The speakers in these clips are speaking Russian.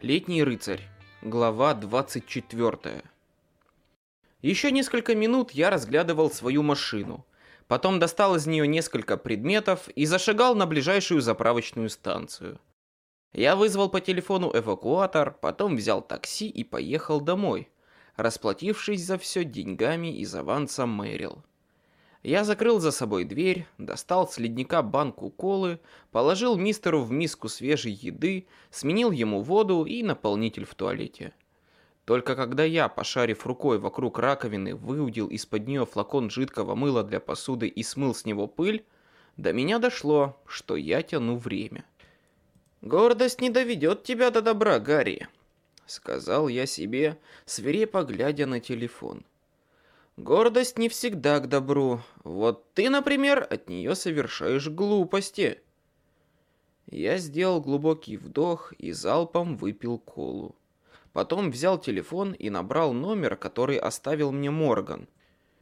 Летний рыцарь. Глава 24. Еще несколько минут я разглядывал свою машину. Потом достал из нее несколько предметов и зашагал на ближайшую заправочную станцию. Я вызвал по телефону эвакуатор, потом взял такси и поехал домой, расплатившись за все деньгами из аванса Мэрил. Я закрыл за собой дверь, достал с ледника банку колы, положил мистеру в миску свежей еды, сменил ему воду и наполнитель в туалете. Только когда я, пошарив рукой вокруг раковины, выудил из-под нее флакон жидкого мыла для посуды и смыл с него пыль, до меня дошло, что я тяну время. «Гордость не доведет тебя до добра, Гарри», — сказал я себе, свирепо глядя на телефон. Гордость не всегда к добру. Вот ты, например, от нее совершаешь глупости. Я сделал глубокий вдох и залпом выпил колу. Потом взял телефон и набрал номер, который оставил мне Морган.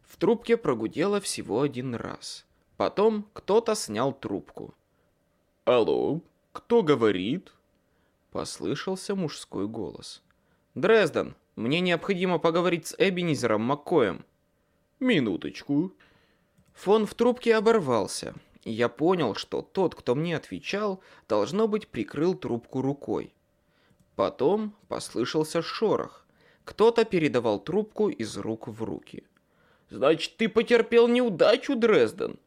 В трубке прогудело всего один раз. Потом кто-то снял трубку. «Алло, кто говорит?» Послышался мужской голос. «Дрезден, мне необходимо поговорить с Эбенизером Маккоем». Минуточку. Фон в трубке оборвался. Я понял, что тот, кто мне отвечал, должно быть, прикрыл трубку рукой. Потом послышался шорох. Кто-то передавал трубку из рук в руки. «Значит, ты потерпел неудачу, Дрезден?»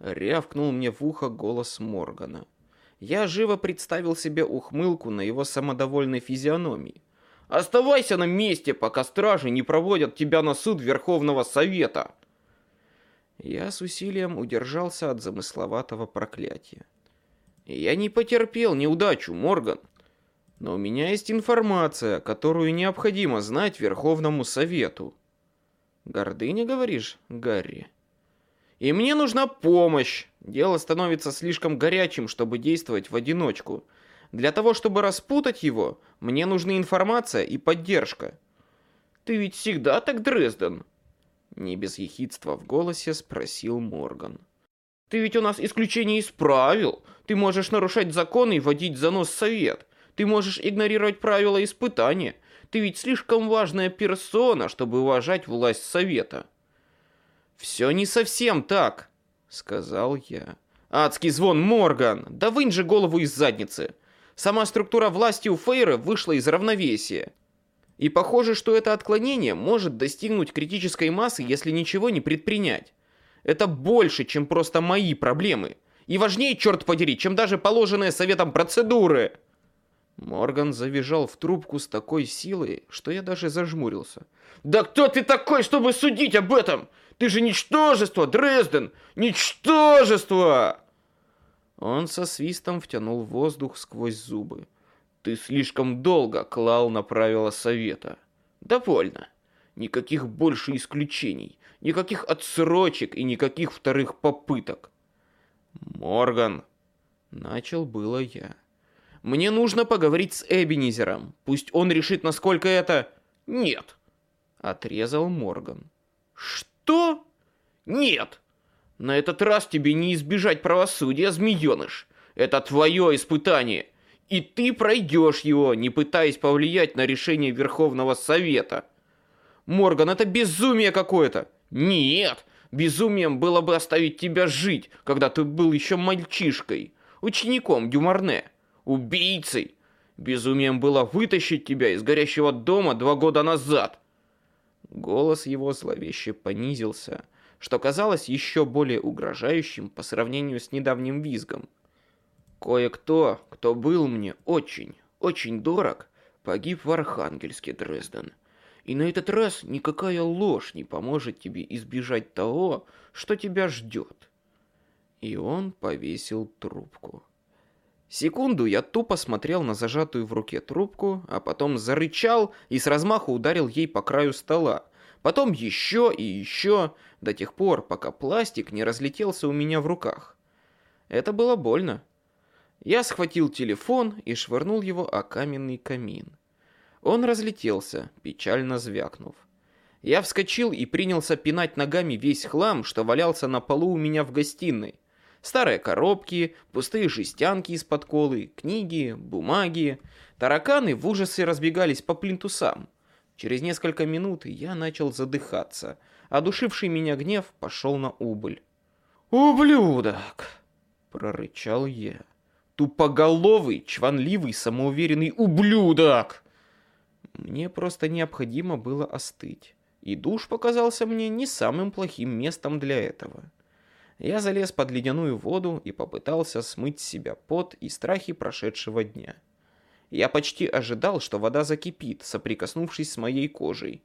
Рявкнул мне в ухо голос Моргана. Я живо представил себе ухмылку на его самодовольной физиономии. Оставайся на месте, пока стражи не проводят тебя на суд Верховного Совета. Я с усилием удержался от замысловатого проклятия. Я не потерпел неудачу, Морган. Но у меня есть информация, которую необходимо знать Верховному Совету. Гордыня, говоришь, Гарри? И мне нужна помощь. Дело становится слишком горячим, чтобы действовать в одиночку. Для того, чтобы распутать его, мне нужны информация и поддержка. Ты ведь всегда так, Дрезден? Не без ехидства в голосе спросил Морган. Ты ведь у нас исключение из правил. Ты можешь нарушать законы и водить за нос совет. Ты можешь игнорировать правила испытания. Ты ведь слишком важная персона, чтобы уважать власть совета. Все не совсем так, сказал я. Адский звон, Морган! Да вынь же голову из задницы! Сама структура власти у Фейра вышла из равновесия. И похоже, что это отклонение может достигнуть критической массы, если ничего не предпринять. Это больше, чем просто мои проблемы. И важнее, черт подери, чем даже положенные советом процедуры. Морган завизжал в трубку с такой силой, что я даже зажмурился. «Да кто ты такой, чтобы судить об этом? Ты же ничтожество, Дрезден! Ничтожество!» Он со свистом втянул воздух сквозь зубы. «Ты слишком долго клал на правила совета. Довольно. Никаких больше исключений, никаких отсрочек и никаких вторых попыток». «Морган!» Начал было я. «Мне нужно поговорить с Эбенизером. Пусть он решит, насколько это...» «Нет!» Отрезал Морган. «Что?» «Нет!» На этот раз тебе не избежать правосудия, змееныш. Это твое испытание. И ты пройдешь его, не пытаясь повлиять на решение Верховного Совета. Морган, это безумие какое-то. Нет, безумием было бы оставить тебя жить, когда ты был еще мальчишкой, учеником Дюмарне, убийцей. Безумием было вытащить тебя из горящего дома два года назад. Голос его зловеще понизился, что казалось еще более угрожающим по сравнению с недавним визгом. Кое-кто, кто был мне очень, очень дорог, погиб в Архангельске, Дрезден. И на этот раз никакая ложь не поможет тебе избежать того, что тебя ждет. И он повесил трубку. Секунду я тупо смотрел на зажатую в руке трубку, а потом зарычал и с размаху ударил ей по краю стола, Потом еще и еще, до тех пор, пока пластик не разлетелся у меня в руках. Это было больно. Я схватил телефон и швырнул его о каменный камин. Он разлетелся, печально звякнув. Я вскочил и принялся пинать ногами весь хлам, что валялся на полу у меня в гостиной. Старые коробки, пустые жестянки из-под колы, книги, бумаги. Тараканы в ужасе разбегались по плинтусам. Через несколько минут я начал задыхаться, а душивший меня гнев пошел на убыль. «Ублюдок!» — прорычал я. «Тупоголовый, чванливый, самоуверенный ублюдок!» Мне просто необходимо было остыть, и душ показался мне не самым плохим местом для этого. Я залез под ледяную воду и попытался смыть с себя пот и страхи прошедшего дня. Я почти ожидал, что вода закипит, соприкоснувшись с моей кожей.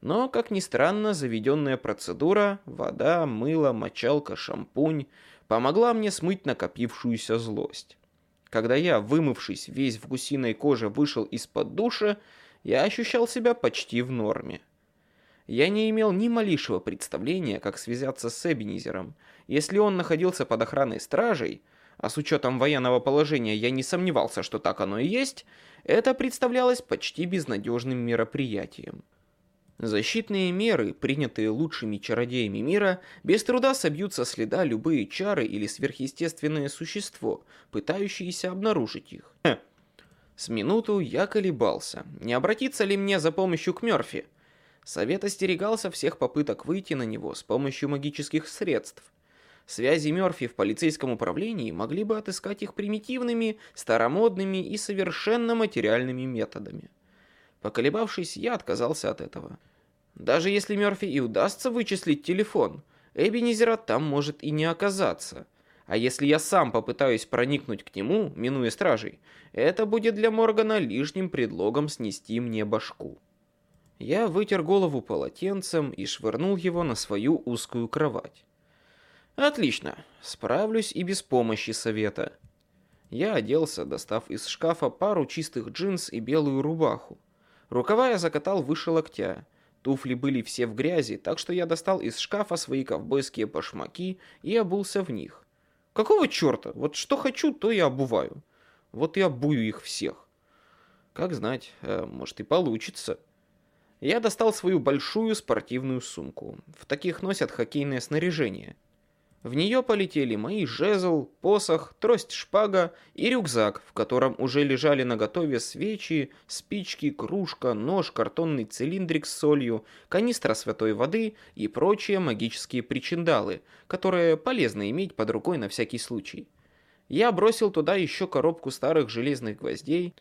Но, как ни странно, заведенная процедура, вода, мыло, мочалка, шампунь, помогла мне смыть накопившуюся злость. Когда я, вымывшись весь в гусиной коже, вышел из-под душа, я ощущал себя почти в норме. Я не имел ни малейшего представления, как связаться с Эбенизером. Если он находился под охраной стражей, а с учетом военного положения я не сомневался, что так оно и есть, это представлялось почти безнадежным мероприятием. Защитные меры, принятые лучшими чародеями мира, без труда собьют со следа любые чары или сверхъестественное существо, пытающиеся обнаружить их. Хм. С минуту я колебался, не обратиться ли мне за помощью к Мёрфи, Совет остерегался всех попыток выйти на него с помощью магических средств. Связи Мёрфи в полицейском управлении могли бы отыскать их примитивными, старомодными и совершенно материальными методами. Поколебавшись, я отказался от этого. Даже если Мёрфи и удастся вычислить телефон, Эбенизера там может и не оказаться. А если я сам попытаюсь проникнуть к нему, минуя стражей, это будет для Моргана лишним предлогом снести мне башку. Я вытер голову полотенцем и швырнул его на свою узкую кровать. Отлично, справлюсь и без помощи совета. Я оделся, достав из шкафа пару чистых джинс и белую рубаху. Рукава я закатал выше локтя. Туфли были все в грязи, так что я достал из шкафа свои ковбойские башмаки и обулся в них. Какого черта? Вот что хочу, то и обуваю. Вот и обую их всех. Как знать, э, может и получится. Я достал свою большую спортивную сумку. В таких носят хоккейное снаряжение. В нее полетели мои жезл, посох, трость-шпага и рюкзак, в котором уже лежали наготове свечи, спички, кружка, нож, картонный цилиндрик с солью, канистра святой воды и прочие магические причиндалы, которые полезно иметь под рукой на всякий случай. Я бросил туда еще коробку старых железных гвоздей,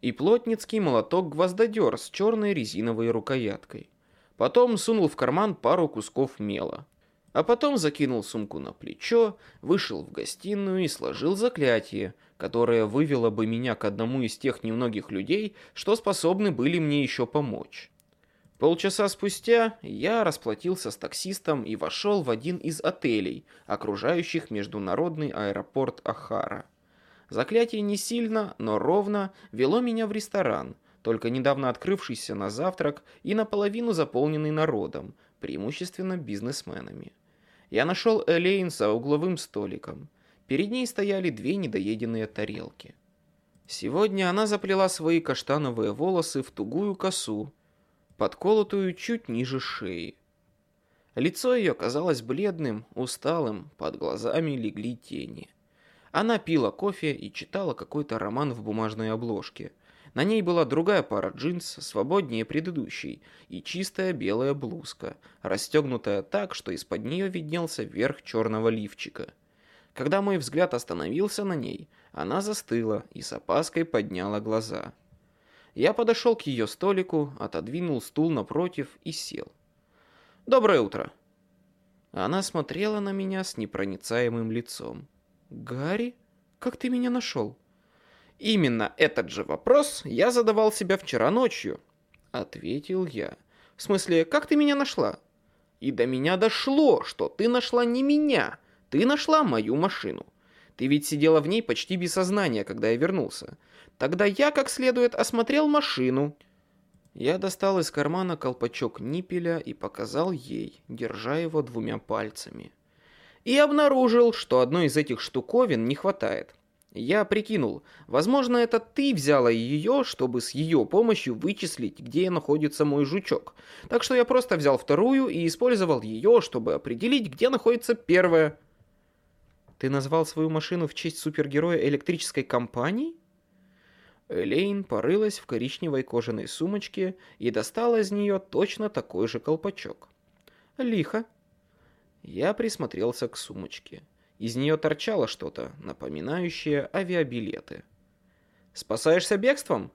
и плотницкий молоток-гвоздодер с черной резиновой рукояткой. Потом сунул в карман пару кусков мела. А потом закинул сумку на плечо, вышел в гостиную и сложил заклятие, которое вывело бы меня к одному из тех немногих людей, что способны были мне еще помочь. Полчаса спустя я расплатился с таксистом и вошел в один из отелей, окружающих международный аэропорт Ахара. Заклятие не сильно, но ровно вело меня в ресторан, только недавно открывшийся на завтрак и наполовину заполненный народом, преимущественно бизнесменами. Я нашел Элейн за угловым столиком. Перед ней стояли две недоеденные тарелки. Сегодня она заплела свои каштановые волосы в тугую косу, подколотую чуть ниже шеи. Лицо ее казалось бледным, усталым, под глазами легли тени. Она пила кофе и читала какой-то роман в бумажной обложке. На ней была другая пара джинс, свободнее предыдущей, и чистая белая блузка, расстегнутая так, что из-под нее виднелся верх черного лифчика. Когда мой взгляд остановился на ней, она застыла и с опаской подняла глаза. Я подошел к ее столику, отодвинул стул напротив и сел. «Доброе утро!» Она смотрела на меня с непроницаемым лицом. «Гарри? Как ты меня нашел?» «Именно этот же вопрос я задавал себя вчера ночью», — ответил я. «В смысле, как ты меня нашла?» «И до меня дошло, что ты нашла не меня, ты нашла мою машину. Ты ведь сидела в ней почти без сознания, когда я вернулся. Тогда я как следует осмотрел машину». Я достал из кармана колпачок ниппеля и показал ей, держа его двумя пальцами и обнаружил, что одной из этих штуковин не хватает. Я прикинул, возможно, это ты взяла ее, чтобы с ее помощью вычислить, где находится мой жучок. Так что я просто взял вторую и использовал ее, чтобы определить, где находится первая. Ты назвал свою машину в честь супергероя электрической компании? Элейн порылась в коричневой кожаной сумочке и достала из нее точно такой же колпачок. Лихо. Я присмотрелся к сумочке. Из нее торчало что-то, напоминающее авиабилеты. «Спасаешься бегством?»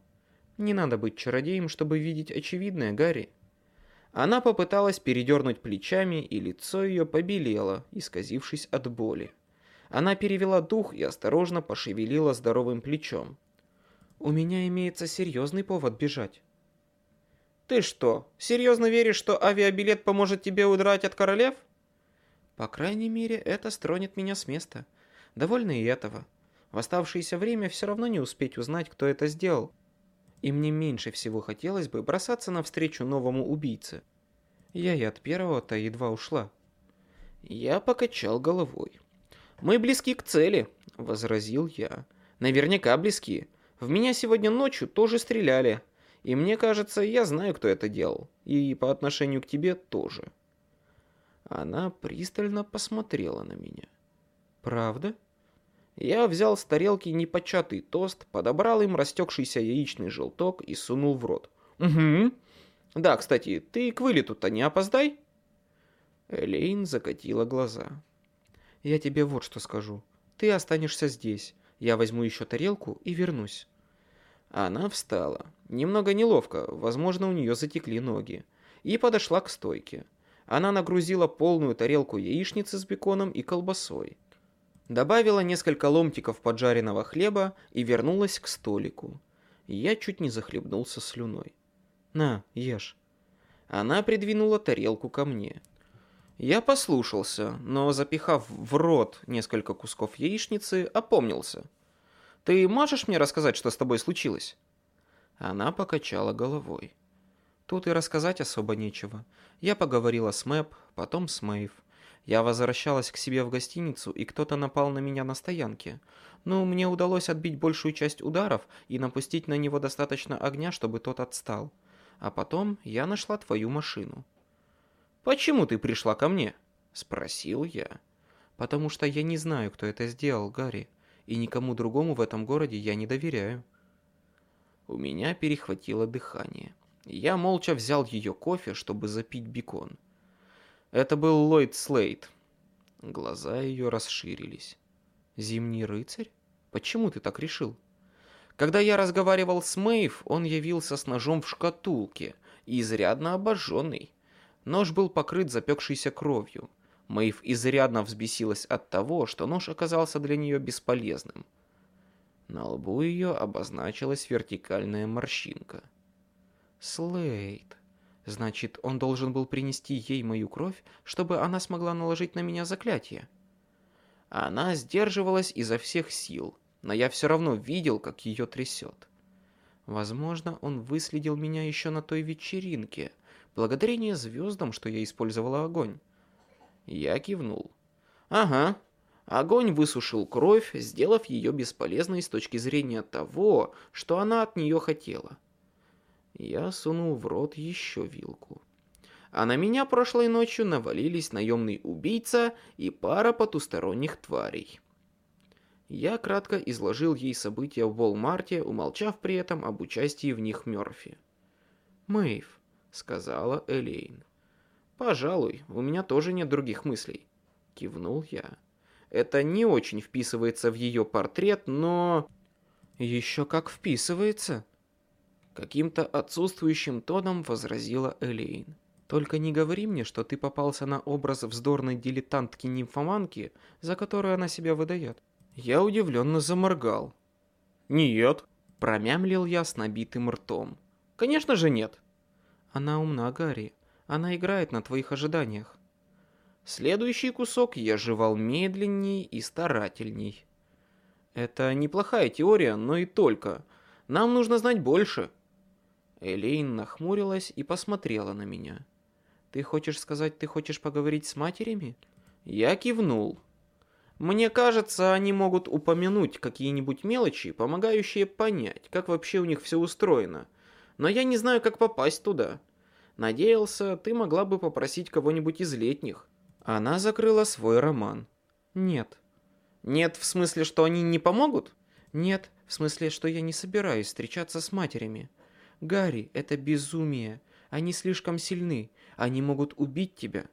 «Не надо быть чародеем, чтобы видеть очевидное, Гарри». Она попыталась передернуть плечами, и лицо ее побелело, исказившись от боли. Она перевела дух и осторожно пошевелила здоровым плечом. «У меня имеется серьезный повод бежать». «Ты что, серьезно веришь, что авиабилет поможет тебе удрать от королев?» «По крайней мере, это стронет меня с места. Довольно и этого. В оставшееся время все равно не успеть узнать, кто это сделал. И мне меньше всего хотелось бы бросаться навстречу новому убийце. Я и от первого-то едва ушла». Я покачал головой. «Мы близки к цели», — возразил я. «Наверняка близки. В меня сегодня ночью тоже стреляли. И мне кажется, я знаю, кто это делал. И по отношению к тебе тоже». Она пристально посмотрела на меня. «Правда?» Я взял с тарелки непочатый тост, подобрал им растекшийся яичный желток и сунул в рот. «Угу. Да, кстати, ты к вылету-то не опоздай?» Элейн закатила глаза. Я тебе вот что скажу. Ты останешься здесь. Я возьму еще тарелку и вернусь. Она встала. Немного неловко, возможно, у нее затекли ноги. И подошла к стойке. Она нагрузила полную тарелку яичницы с беконом и колбасой. Добавила несколько ломтиков поджаренного хлеба и вернулась к столику. Я чуть не захлебнулся слюной. «На, ешь». Она придвинула тарелку ко мне. Я послушался, но, запихав в рот несколько кусков яичницы, опомнился. «Ты можешь мне рассказать, что с тобой случилось?» Она покачала головой. Тут и рассказать особо нечего. Я поговорила с Мэп, потом с Мэйв. Я возвращалась к себе в гостиницу, и кто-то напал на меня на стоянке. Ну, мне удалось отбить большую часть ударов и напустить на него достаточно огня, чтобы тот отстал. А потом я нашла твою машину. «Почему ты пришла ко мне?» – спросил я. «Потому что я не знаю, кто это сделал, Гарри, и никому другому в этом городе я не доверяю». У меня перехватило дыхание. Я молча взял ее кофе, чтобы запить бекон. Это был Ллойд Слейд. Глаза ее расширились. «Зимний рыцарь? Почему ты так решил?» Когда я разговаривал с Мэйв, он явился с ножом в шкатулке, изрядно обожженный. Нож был покрыт запекшейся кровью. Мэйв изрядно взбесилась от того, что нож оказался для нее бесполезным. На лбу ее обозначилась вертикальная морщинка. Слейд. Значит, он должен был принести ей мою кровь, чтобы она смогла наложить на меня заклятие. Она сдерживалась изо всех сил, но я все равно видел, как ее трясет. Возможно, он выследил меня еще на той вечеринке — благодарение звездам, что я использовала огонь. Я кивнул. Ага, огонь высушил кровь, сделав ее бесполезной с точки зрения того, что она от нее хотела. Я сунул в рот еще вилку. А на меня прошлой ночью навалились наемный убийца и пара потусторонних тварей. Я кратко изложил ей события в Волмарте, умолчав при этом об участии в них Мёрфи. «Мэйв, сказала Элейн. «Пожалуй, у меня тоже нет других мыслей», — кивнул я. «Это не очень вписывается в ее портрет, но...» «Еще как вписывается!» Каким-то отсутствующим тоном возразила Элейн. «Только не говори мне, что ты попался на образ вздорной дилетантки-нимфоманки, за которую она себя выдает». Я удивленно заморгал. «Нет», — промямлил я с набитым ртом. «Конечно же нет. Она умна, Гарри. Она играет на твоих ожиданиях. Следующий кусок я жевал медленней и старательней. Это неплохая теория, но и только. Нам нужно знать больше. Элейн нахмурилась и посмотрела на меня. Ты хочешь сказать, ты хочешь поговорить с матерями? Я кивнул. Мне кажется, они могут упомянуть какие-нибудь мелочи, помогающие понять, как вообще у них все устроено но я не знаю, как попасть туда. Надеялся, ты могла бы попросить кого-нибудь из летних». Она закрыла свой роман. «Нет». Нет, в смысле, что они не помогут? Нет, в смысле, что я не собираюсь встречаться с матерями. Гарри, это безумие. Они слишком сильны. Они могут убить тебя.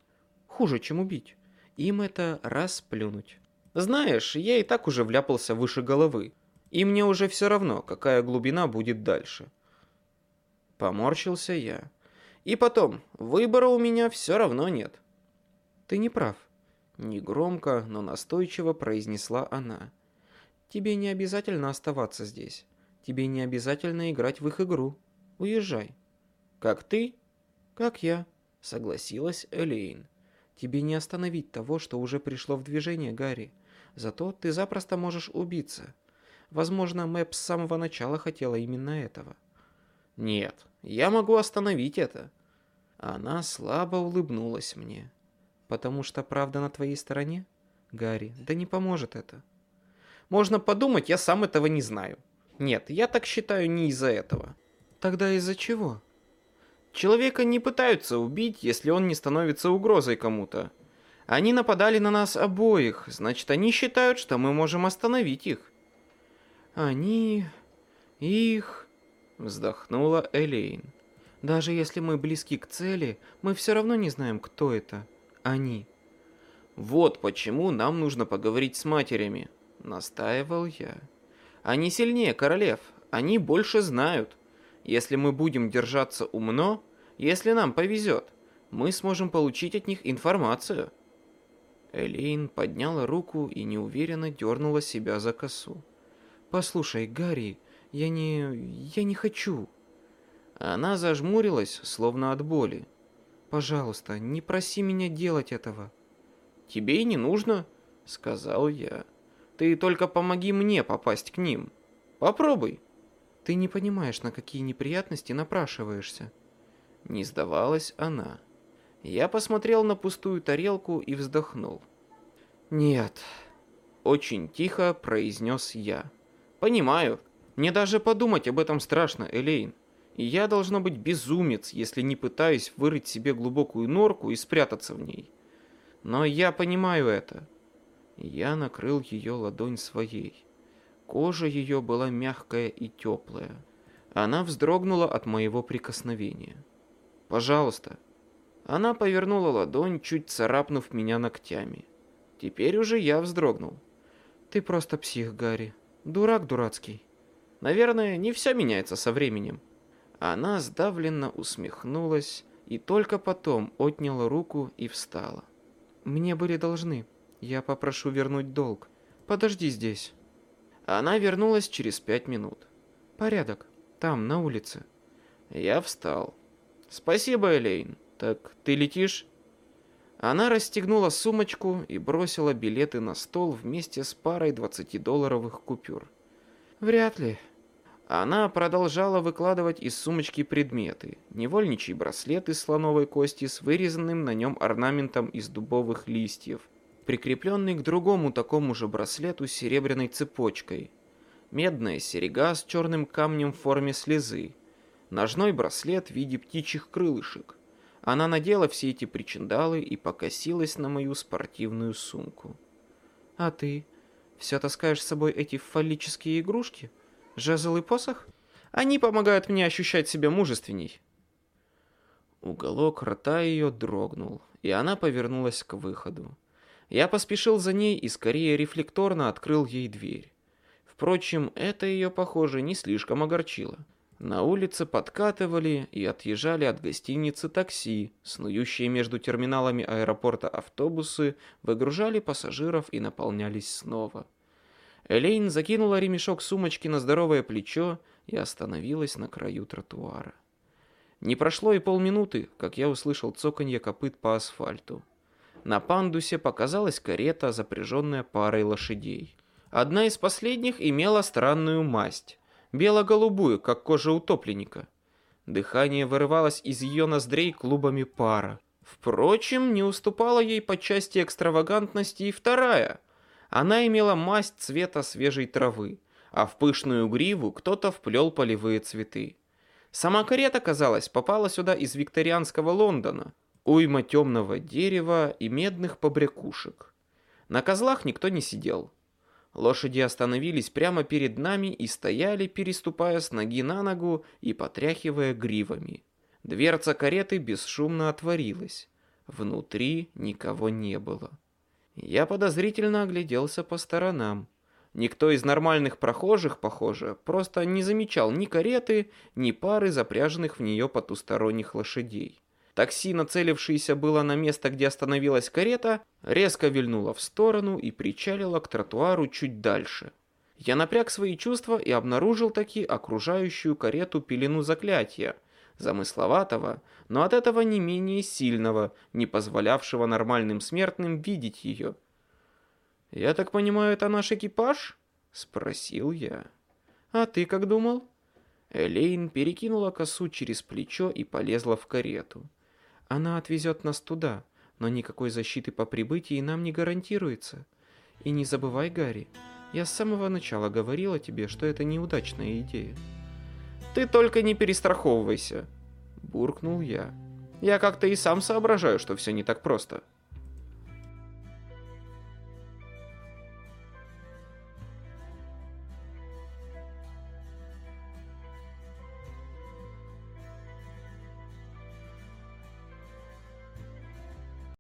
Хуже, чем убить. Им это расплюнуть. Знаешь, я и так уже вляпался выше головы. И мне уже все равно, какая глубина будет дальше. Поморщился я. И потом, выбора у меня все равно нет. Ты не прав. Негромко, но настойчиво произнесла она. Тебе не обязательно оставаться здесь. Тебе не обязательно играть в их игру. Уезжай. Как ты? Как я, согласилась Элейн. Тебе не остановить того, что уже пришло в движение, Гарри. Зато ты запросто можешь убиться. Возможно, Мэп с самого начала хотела именно этого. Нет, я могу остановить это. Она слабо улыбнулась мне. Потому что правда на твоей стороне? Гарри, да не поможет это. Можно подумать, я сам этого не знаю. Нет, я так считаю не из-за этого. Тогда из-за чего? Человека не пытаются убить, если он не становится угрозой кому-то. Они нападали на нас обоих, значит, они считают, что мы можем остановить их. Они... их... Вздохнула Элейн. Даже если мы близки к цели, мы все равно не знаем, кто это. Они. Вот почему нам нужно поговорить с матерями, настаивал я. Они сильнее королев, они больше знают. Если мы будем держаться умно, если нам повезет, мы сможем получить от них информацию. Элейн подняла руку и неуверенно дернула себя за косу. «Послушай, Гарри, я не... я не хочу». Она зажмурилась, словно от боли. «Пожалуйста, не проси меня делать этого». «Тебе и не нужно», — сказал я. «Ты только помоги мне попасть к ним. Попробуй». Ты не понимаешь, на какие неприятности напрашиваешься. Не сдавалась она. Я посмотрел на пустую тарелку и вздохнул. Нет. Очень тихо произнес я. Понимаю. Мне даже подумать об этом страшно, Элейн. И я должно быть безумец, если не пытаюсь вырыть себе глубокую норку и спрятаться в ней. Но я понимаю это. Я накрыл ее ладонь своей. Кожа ее была мягкая и теплая. Она вздрогнула от моего прикосновения. «Пожалуйста». Она повернула ладонь, чуть царапнув меня ногтями. Теперь уже я вздрогнул. «Ты просто псих, Гарри. Дурак дурацкий». «Наверное, не все меняется со временем». Она сдавленно усмехнулась и только потом отняла руку и встала. «Мне были должны. Я попрошу вернуть долг. Подожди здесь». Она вернулась через пять минут. «Порядок. Там, на улице». Я встал. «Спасибо, Элейн. Так ты летишь?» Она расстегнула сумочку и бросила билеты на стол вместе с парой 20-долларовых купюр. «Вряд ли». Она продолжала выкладывать из сумочки предметы. Невольничий браслет из слоновой кости с вырезанным на нем орнаментом из дубовых листьев, прикрепленный к другому такому же браслету с серебряной цепочкой. Медная серега с черным камнем в форме слезы. Ножной браслет в виде птичьих крылышек. Она надела все эти причиндалы и покосилась на мою спортивную сумку. «А ты? Все таскаешь с собой эти фаллические игрушки? Жезл и посох? Они помогают мне ощущать себя мужественней». Уголок рта ее дрогнул, и она повернулась к выходу. Я поспешил за ней и скорее рефлекторно открыл ей дверь. Впрочем, это ее, похоже, не слишком огорчило. На улице подкатывали и отъезжали от гостиницы такси, снующие между терминалами аэропорта автобусы, выгружали пассажиров и наполнялись снова. Элейн закинула ремешок сумочки на здоровое плечо и остановилась на краю тротуара. Не прошло и полминуты, как я услышал цоканье копыт по асфальту. На пандусе показалась карета, запряженная парой лошадей. Одна из последних имела странную масть, бело-голубую, как кожа утопленника. Дыхание вырывалось из ее ноздрей клубами пара. Впрочем, не уступала ей по части экстравагантности и вторая. Она имела масть цвета свежей травы, а в пышную гриву кто-то вплел полевые цветы. Сама карета, казалось, попала сюда из викторианского Лондона, уйма темного дерева и медных побрякушек. На козлах никто не сидел. Лошади остановились прямо перед нами и стояли, переступая с ноги на ногу и потряхивая гривами. Дверца кареты бесшумно отворилась. Внутри никого не было. Я подозрительно огляделся по сторонам. Никто из нормальных прохожих, похоже, просто не замечал ни кареты, ни пары запряженных в нее потусторонних лошадей. Такси, нацелившееся было на место, где остановилась карета, резко вильнуло в сторону и причалило к тротуару чуть дальше. Я напряг свои чувства и обнаружил таки окружающую карету пелену заклятия, замысловатого, но от этого не менее сильного, не позволявшего нормальным смертным видеть ее. «Я так понимаю, это наш экипаж?» — спросил я. «А ты как думал?» Элейн перекинула косу через плечо и полезла в карету. Она отвезет нас туда, но никакой защиты по прибытии нам не гарантируется. И не забывай, Гарри, я с самого начала говорила тебе, что это неудачная идея. Ты только не перестраховывайся, буркнул я. Я как-то и сам соображаю, что все не так просто.